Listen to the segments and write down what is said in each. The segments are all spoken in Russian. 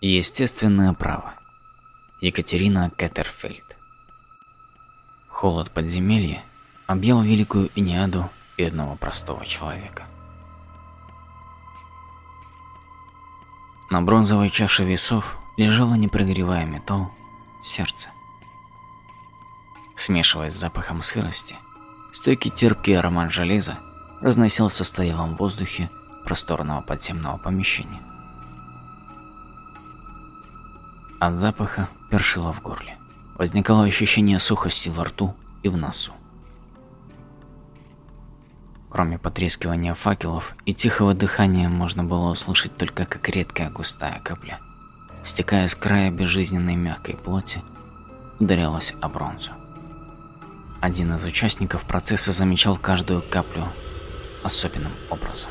Естественное право. Екатерина Кеттерфельд. Холод подземелья объял великую Иниаду бедного простого человека. На бронзовой чаше весов лежало непрогревая металл сердце. Смешиваясь с запахом сырости, стойкий терпкий аромат железа разносился в стоялом воздухе просторного подземного помещения. От запаха першило в горле. Возникало ощущение сухости во рту и в носу. Кроме потрескивания факелов и тихого дыхания можно было услышать только как редкая густая капля, стекая с края безжизненной мягкой плоти, ударялась о бронзу. Один из участников процесса замечал каждую каплю особенным образом.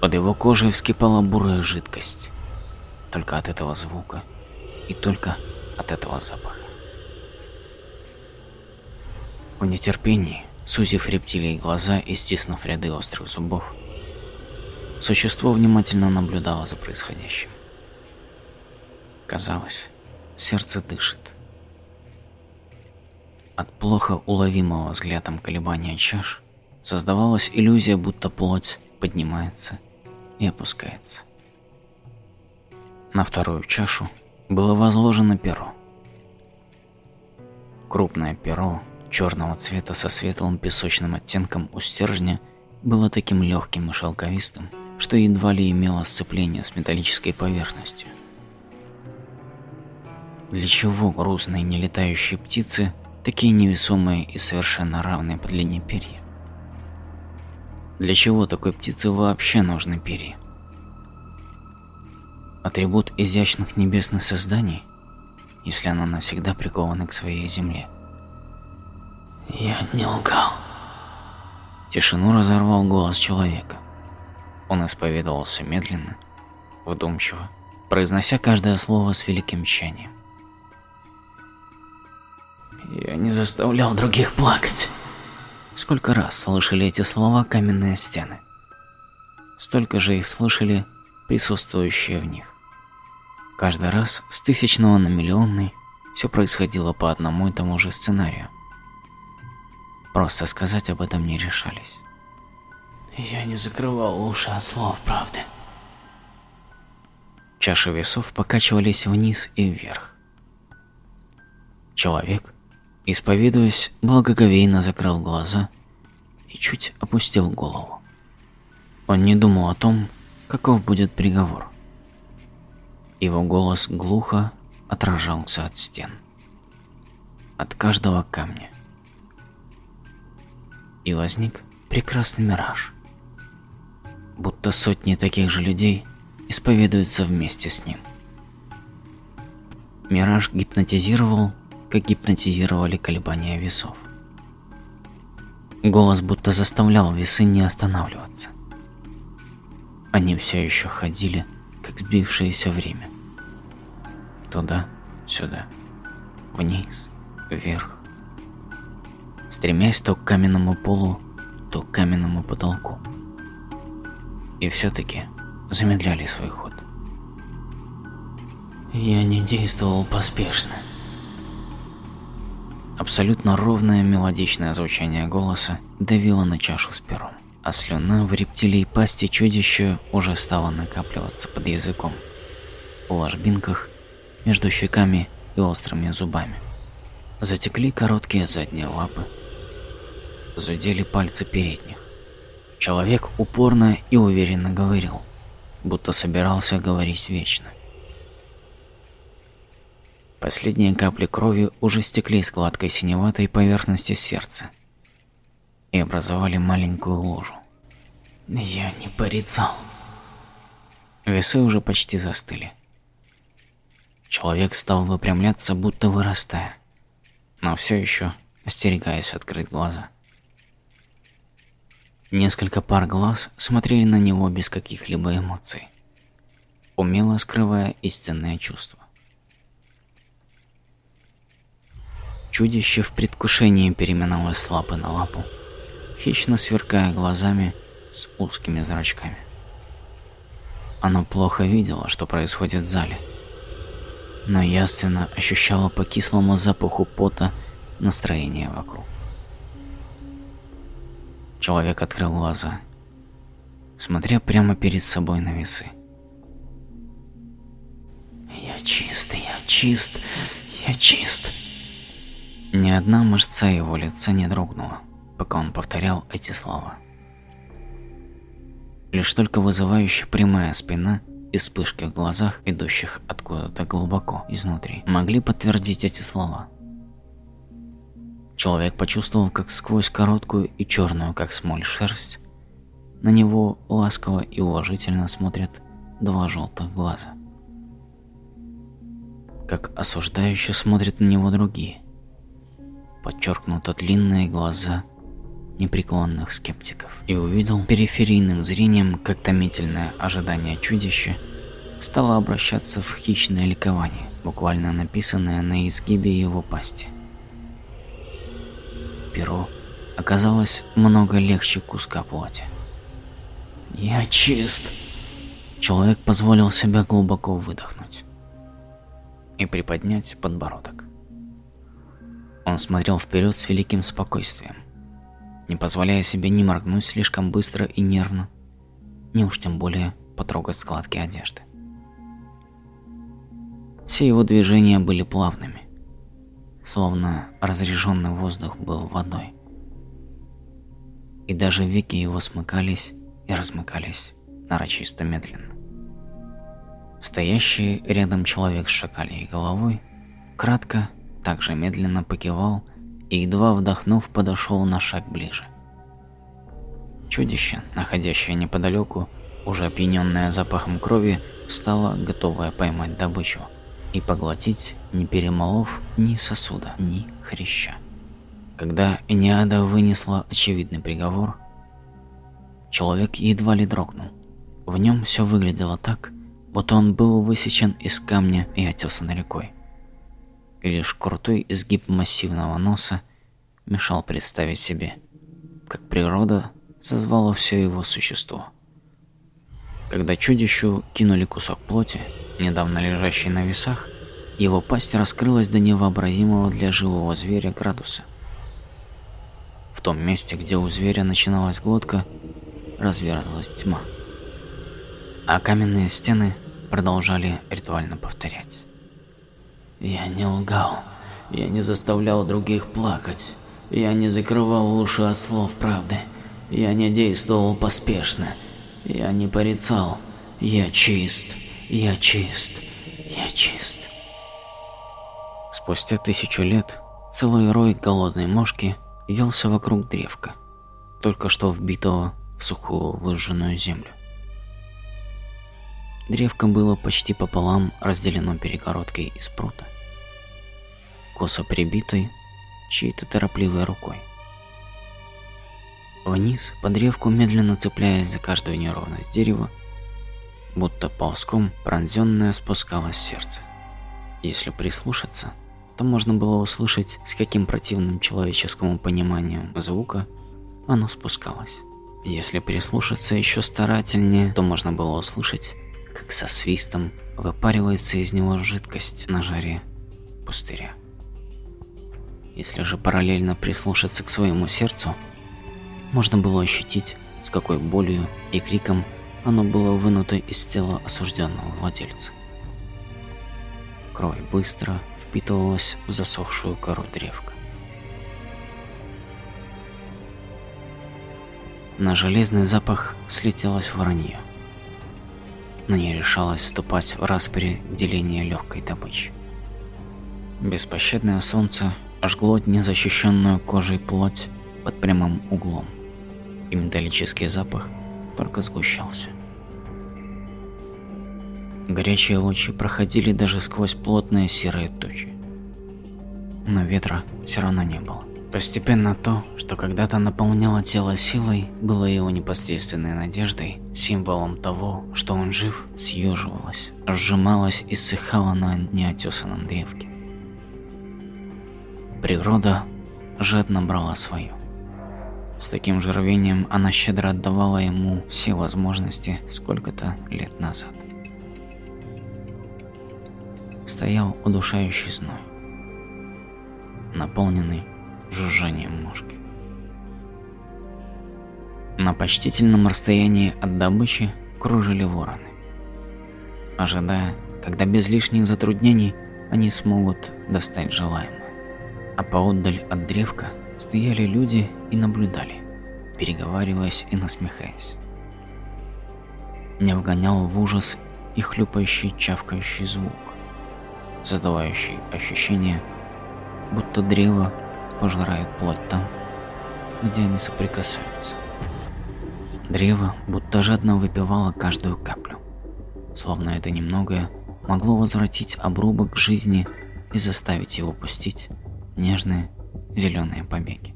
Под его кожей вскипала бурая жидкость, только от этого звука и только от этого запаха. В нетерпении, сузив рептилии глаза и стиснув ряды острых зубов, существо внимательно наблюдало за происходящим. Казалось, сердце дышит. От плохо уловимого взглядом колебания чаш создавалась иллюзия, будто плоть поднимается и опускается. На вторую чашу было возложено перо. Крупное перо черного цвета со светлым песочным оттенком у стержня было таким легким и шелковистым, что едва ли имело сцепление с металлической поверхностью. Для чего грустные нелетающие птицы такие невесомые и совершенно равные по длине перья? Для чего такой птице вообще нужны перья? Атрибут изящных небесных созданий, если она навсегда прикована к своей земле. Я не лгал. Тишину разорвал голос человека. Он исповедовался медленно, вдумчиво, произнося каждое слово с великим тщанием. Я не заставлял других плакать. Сколько раз слышали эти слова каменные стены? Столько же их слышали присутствующие в них. Каждый раз с тысячного на миллионный все происходило по одному и тому же сценарию. Просто сказать об этом не решались. Я не закрывал уши от слов правды. Чаши весов покачивались вниз и вверх. Человек, исповедуясь, благоговейно закрыл глаза и чуть опустил голову. Он не думал о том, каков будет приговор. Его голос глухо отражался от стен. От каждого камня. И возник прекрасный мираж. Будто сотни таких же людей исповедуются вместе с ним. Мираж гипнотизировал, как гипнотизировали колебания весов. Голос будто заставлял весы не останавливаться. Они все еще ходили, как сбившееся время туда, сюда, вниз, вверх, стремясь то к каменному полу, то к каменному потолку. И все-таки замедляли свой ход. Я не действовал поспешно. Абсолютно ровное мелодичное звучание голоса давило на чашу с пером, а слюна в рептилии пасти чудища уже стала накапливаться под языком. В ложбинках между щеками и острыми зубами. Затекли короткие задние лапы. Зудели пальцы передних. Человек упорно и уверенно говорил, будто собирался говорить вечно. Последние капли крови уже стекли с гладкой синеватой поверхности сердца и образовали маленькую лужу. Я не порицал. Весы уже почти застыли. Человек стал выпрямляться, будто вырастая, но все еще остерегаясь открыть глаза. Несколько пар глаз смотрели на него без каких-либо эмоций, умело скрывая истинное чувство. Чудище в предвкушении переминалось с лапы на лапу, хищно сверкая глазами с узкими зрачками. оно плохо видело, что происходит в зале, но ясно ощущало по кислому запаху пота настроение вокруг. Человек открыл глаза, смотря прямо перед собой на весы. «Я чист, я чист, я чист!» Ни одна мышца его лица не дрогнула, пока он повторял эти слова. Лишь только вызывающая прямая спина и вспышки в глазах, идущих откуда-то глубоко изнутри, могли подтвердить эти слова. Человек почувствовал, как сквозь короткую и черную, как смоль, шерсть, на него ласково и уважительно смотрят два желтых глаза. Как осуждающе смотрят на него другие, подчеркнуто длинные глаза непреклонных скептиков и увидел периферийным зрением, как томительное ожидание чудища стало обращаться в хищное ликование, буквально написанное на изгибе его пасти. Перо оказалось много легче куска плоти. «Я чист!» Человек позволил себя глубоко выдохнуть и приподнять подбородок. Он смотрел вперед с великим спокойствием, не позволяя себе ни моргнуть слишком быстро и нервно, ни уж тем более потрогать складки одежды. Все его движения были плавными, словно разреженный воздух был водой. И даже веки его смыкались и размыкались нарочисто медленно. Стоящий рядом человек с шакалей головой кратко также медленно покивал и, едва вдохнув, подошел на шаг ближе. Чудище, находящее неподалеку, уже опьяненное запахом крови, встало, готовое поймать добычу и поглотить, не перемолов ни сосуда, ни хряща. Когда Эниада вынесла очевидный приговор, человек едва ли дрогнул. В нем все выглядело так, будто он был высечен из камня и отесан рекой и лишь крутой изгиб массивного носа мешал представить себе, как природа созвала все его существо. Когда чудищу кинули кусок плоти, недавно лежащий на весах, его пасть раскрылась до невообразимого для живого зверя градуса. В том месте, где у зверя начиналась глотка, разверзлась тьма, а каменные стены продолжали ритуально повторять. Я не лгал. Я не заставлял других плакать. Я не закрывал уши от слов правды. Я не действовал поспешно. Я не порицал. Я чист. Я чист. Я чист. Спустя тысячу лет целый рой голодной мошки велся вокруг древка, только что вбитого в сухую выжженную землю. Древко было почти пополам разделено перегородкой из прута косо прибитой чьей-то торопливой рукой. Вниз, по древку, медленно цепляясь за каждую неровность дерева, будто ползком пронзенное спускалось сердце. Если прислушаться, то можно было услышать, с каким противным человеческому пониманием звука оно спускалось. Если прислушаться еще старательнее, то можно было услышать, как со свистом выпаривается из него жидкость на жаре пустыря. Если же параллельно прислушаться к своему сердцу, можно было ощутить, с какой болью и криком оно было вынуто из тела осужденного владельца. Кровь быстро впитывалась в засохшую кору древка. На железный запах слетелось воронье, но не решалось вступать в распри деления легкой добычи. Беспощадное солнце жгло незащищенную кожей плоть под прямым углом, и металлический запах только сгущался. Горячие лучи проходили даже сквозь плотные серые тучи. Но ветра все равно не было. Постепенно то, что когда-то наполняло тело силой, было его непосредственной надеждой, символом того, что он жив, съеживалось, сжималось и ссыхало на неотесанном древке. Природа жадно брала свое. С таким же рвением она щедро отдавала ему все возможности сколько-то лет назад. Стоял удушающий зной, наполненный жужжанием мушки. На почтительном расстоянии от добычи кружили вороны, ожидая, когда без лишних затруднений они смогут достать желаемое. А поотдаль от древка стояли люди и наблюдали, переговариваясь и насмехаясь. Не вгонял в ужас и хлюпающий чавкающий звук, создавающий ощущение, будто древо пожирает плоть там, где они соприкасаются. Древо будто жадно выпивало каждую каплю, словно это немногое могло возвратить обрубок жизни и заставить его пустить нежные зеленые побеги.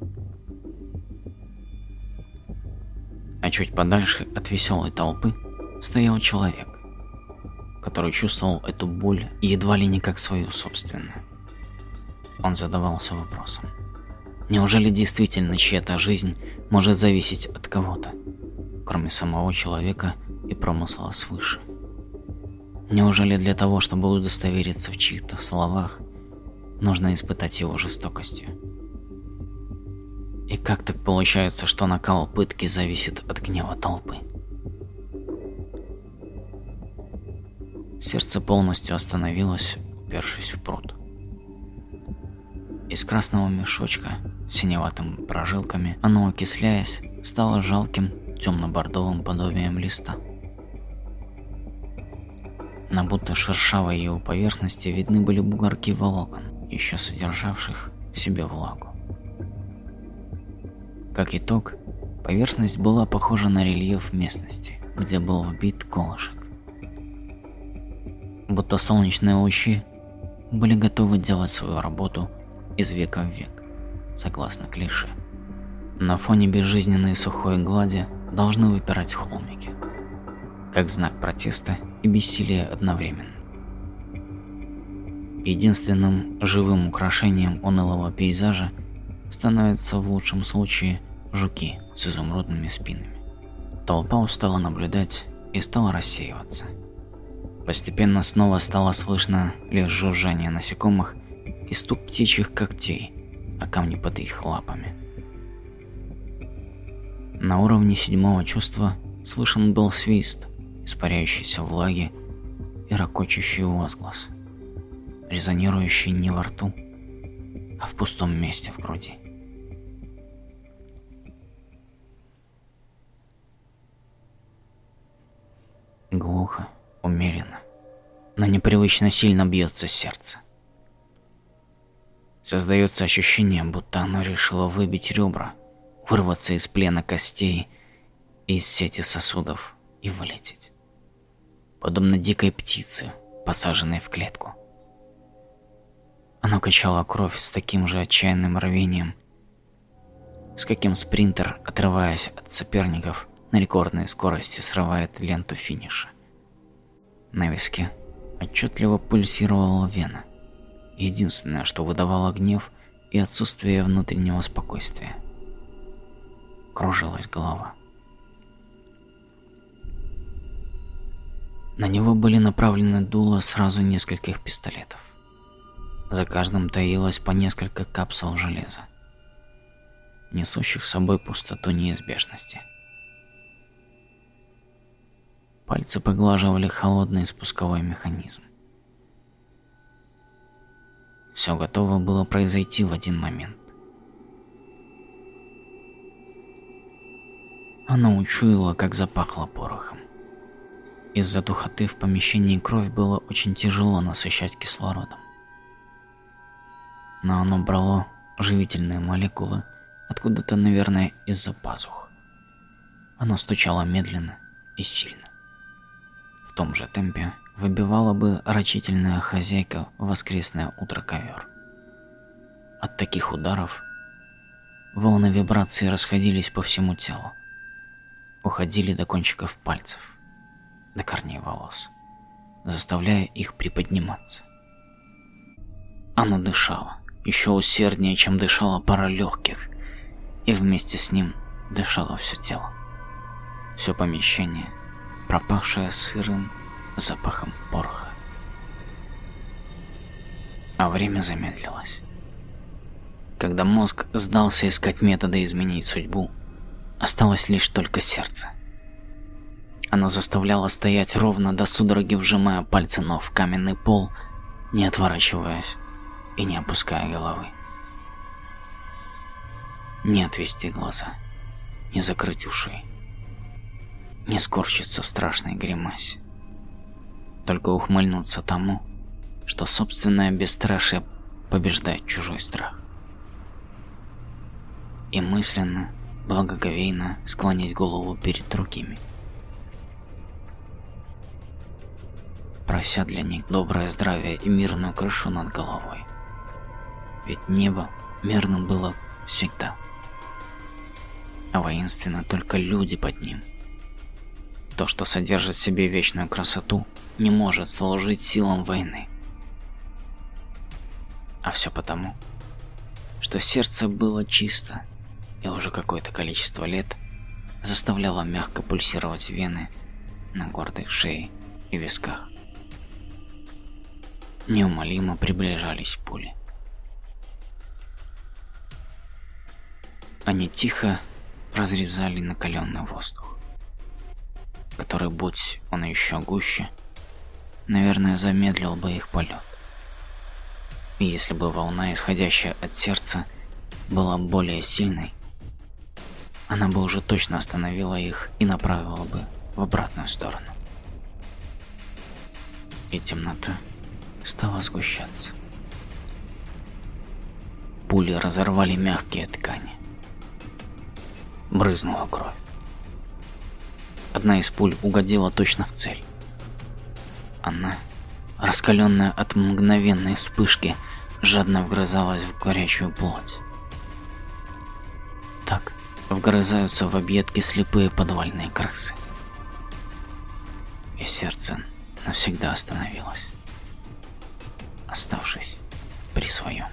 А чуть подальше от веселой толпы стоял человек, который чувствовал эту боль едва ли не как свою собственную. Он задавался вопросом. Неужели действительно чья-то жизнь может зависеть от кого-то, кроме самого человека и промысла свыше? Неужели для того, чтобы удостовериться в чьих-то словах, нужно испытать его жестокостью? И как так получается, что накал пытки зависит от гнева толпы? Сердце полностью остановилось, упершись в пруд. Из красного мешочка, синеватым прожилками, оно, окисляясь, стало жалким темно-бордовым подобием листа. На будто шершавой его поверхности видны были бугорки волокон, еще содержавших в себе влагу. Как итог, поверхность была похожа на рельеф местности, где был вбит колышек. Будто солнечные лучи были готовы делать свою работу из века в век, согласно клише. На фоне безжизненной сухой глади должны выпирать холмики, как знак протеста и бессилия одновременно. Единственным живым украшением унылого пейзажа становится в лучшем случае жуки с изумрудными спинами. Толпа устала наблюдать и стала рассеиваться. Постепенно снова стало слышно лишь жужжание насекомых и стук птичьих когтей о камни под их лапами. На уровне седьмого чувства слышен был свист, испаряющийся влаги и ракочущий возглас, резонирующий не во рту, а в пустом месте в груди. Глухо, умеренно, но непривычно сильно бьется сердце. Создается ощущение, будто оно решило выбить ребра, вырваться из плена костей из сети сосудов и вылететь. Подобно дикой птице, посаженной в клетку. Оно качало кровь с таким же отчаянным рвением, с каким спринтер, отрываясь от соперников, на рекордной скорости срывает ленту финиша. На виске отчетливо пульсировала вена. Единственное, что выдавало гнев и отсутствие внутреннего спокойствия. Кружилась голова. На него были направлены дула сразу нескольких пистолетов. За каждым таилось по несколько капсул железа, несущих с собой пустоту неизбежности. Пальцы поглаживали холодный спусковой механизм. Все готово было произойти в один момент. Она учуяла, как запахло порохом. Из-за духоты в помещении кровь было очень тяжело насыщать кислородом. Но оно брало живительные молекулы откуда-то, наверное, из-за пазух. Оно стучало медленно и сильно том же темпе выбивала бы рачительная хозяйка в воскресное утро ковер. От таких ударов волны вибрации расходились по всему телу, уходили до кончиков пальцев, до корней волос, заставляя их приподниматься. Оно дышало, еще усерднее, чем дышала пара легких, и вместе с ним дышало все тело. Все помещение, пропахшее сырым запахом пороха. А время замедлилось. Когда мозг сдался искать методы изменить судьбу, осталось лишь только сердце. Оно заставляло стоять ровно до судороги, вжимая пальцы ног в каменный пол, не отворачиваясь и не опуская головы. Не отвести глаза, не закрыть уши, не скорчиться в страшной гримасе. Только ухмыльнуться тому, что собственное бесстрашие побеждает чужой страх. И мысленно, благоговейно склонить голову перед другими. Прося для них доброе здравие и мирную крышу над головой. Ведь небо мирным было всегда. А воинственно только люди под ним. То, что содержит в себе вечную красоту, не может служить силам войны. А все потому, что сердце было чисто и уже какое-то количество лет заставляло мягко пульсировать вены на гордой шее и висках. Неумолимо приближались пули. Они тихо разрезали накаленный воздух, который, будь он еще гуще, наверное, замедлил бы их полет. Если бы волна, исходящая от сердца, была более сильной, она бы уже точно остановила их и направила бы в обратную сторону. И темнота стала сгущаться. Пули разорвали мягкие ткани. Брызнула кровь. Одна из пуль угодила точно в цель. Она, раскаленная от мгновенной вспышки, жадно вгрызалась в горячую плоть. Так вгрызаются в объедки слепые подвальные крысы. И сердце навсегда остановилось, оставшись при своем.